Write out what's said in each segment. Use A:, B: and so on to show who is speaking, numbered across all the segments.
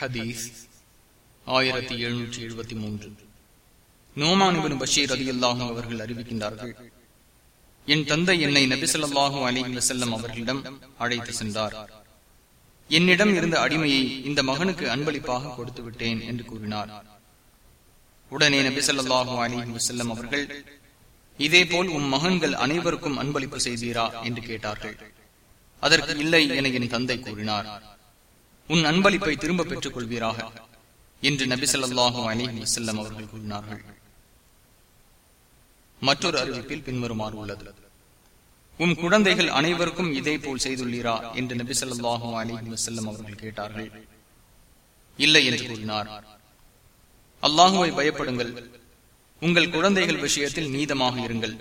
A: ஹதீஸ் ஆயிரத்தி எழுநூற்றி எழுபத்தி மூன்று. நோமானிபின் பஷீர் அலி அல்லாஹும் அவர்கள் அறிவிக்கின்றார்கள். என் தந்தை என்னை நபிசல்லாஹும் அலி வசல்லம் அவர்களிடம் அழைத்து சென்றார். என்னிடம் இருந்த அடிமையை இந்த மகனுக்கு அன்பளிப்பாக கொடுத்து விட்டேன் என்று கூறினார். உடனே நபிசல்லாஹும் அலி வசல்லம் அவர்கள் இதேபோல் உம் மகன்கள் அனைவருக்கும் அன்பளிப்பு செய்தீரா? என்று கேட்டார்கள். அதற்கு இல்லை என என் தந்தை கூறினார். உன் அன்பளிப்பை திரும்ப பெற்றுக் கொள்வீராக என்று நபிசல்லாஹூ அலி வசல்லம் அவர்கள் கூறினார்கள். மற்றொரு அறிவிப்பில் பின்வருமாறு உள்ளது. உம் குழந்தைகள் அனைவருக்கும் இதே போல் செய்துள்ளீரா என்று நபி சொல்லாஹும் அலி வசல்லம் அவர்கள் கேட்டார்கள். இல்லை என்று கூறினார். அல்லாஹுவை பயப்படுங்கள். உங்கள் குழந்தைகள் விஷயத்தில் நீதமாக இருங்கள்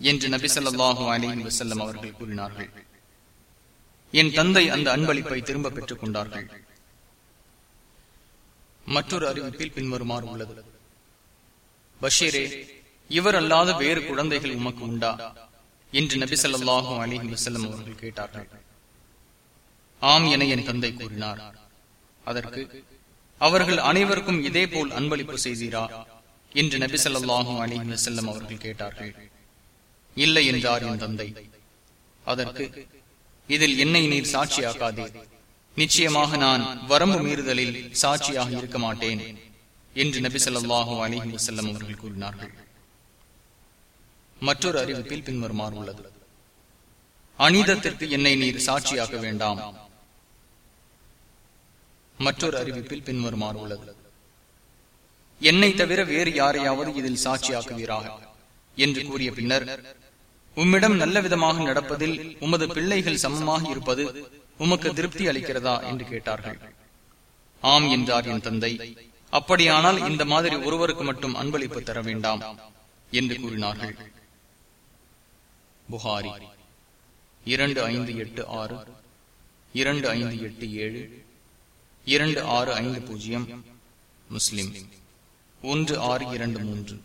A: என்று நபி சொல்லாஹு அலி வசல்லம் அவர்கள் கூறினார்கள். என் தந்தை அந்த அன்பளிப்பை திரும்ப பெற்றுக் கொண்டார்கள். மற்றொரு அறிவிப்பில் பின்வருமாறு உள்ளது. பஷீரே இவர் அல்லாத வேறு குழந்தைகள் உமக்கு உண்டா? என்று நபி சொல்லாஹு அலிஹி வசல்லம் அவர்கள் கேட்டார்கள். ஆம் என என் தந்தை கூறினார். அதற்கு அவர்கள் அனைவருக்கும் இதே போல் அன்பளிப்பு செய்தீரா? என்று நபி சொல்லாஹு அலிஹி வசல்லம் அவர்கள் கேட்டார்கள். இல்லை என்றார் என் தந்தை. அதற்கு இதில் என்னை நீர் சாட்சியாக்காதே. நிச்சயமாக நான் வரம்பு மீறுதலில் சாட்சியாக இருக்க மாட்டேன் என்று நபி சொல்லாஹு அலிஹி வசல்லம் அவர்கள் கூறினார்கள். மற்றொரு அறிவிப்பில் பின்வருமாறு உள்ளது. அனிதத்திற்கு என்னை நீர் சாட்சியாக்க வேண்டாம். மற்றொரு அறிவிப்பில் பின்வருமாறு உள்ளது. என்னை தவிர வேறு யாரையாவது இதில் சாட்சியாக்குவீராக என்று கூறிய பின்னர் உம்மிடம் நல்ல விதமாக நடப்பதில் உமது பிள்ளைகள் சமமாக இருப்பது உமக்கு திருப்தி அளிக்கிறதா என்று கேட்டார்கள். ஆம் என்றார் என் தந்தை. அப்படியானால் இந்த மாதிரி ஒருவருக்கு மட்டும் அன்பளிப்பு தர வேண்டாம் என்று கூறினார்கள். புகாரி. இரண்டு ஐந்து எட்டு ஆறு இரண்டு ஐந்து எட்டு ஏழு இரண்டு ஆறு ஐந்து பூஜ்ஜியம் முஸ்லிம். ஒன்று ஆறு இரண்டு மூன்று.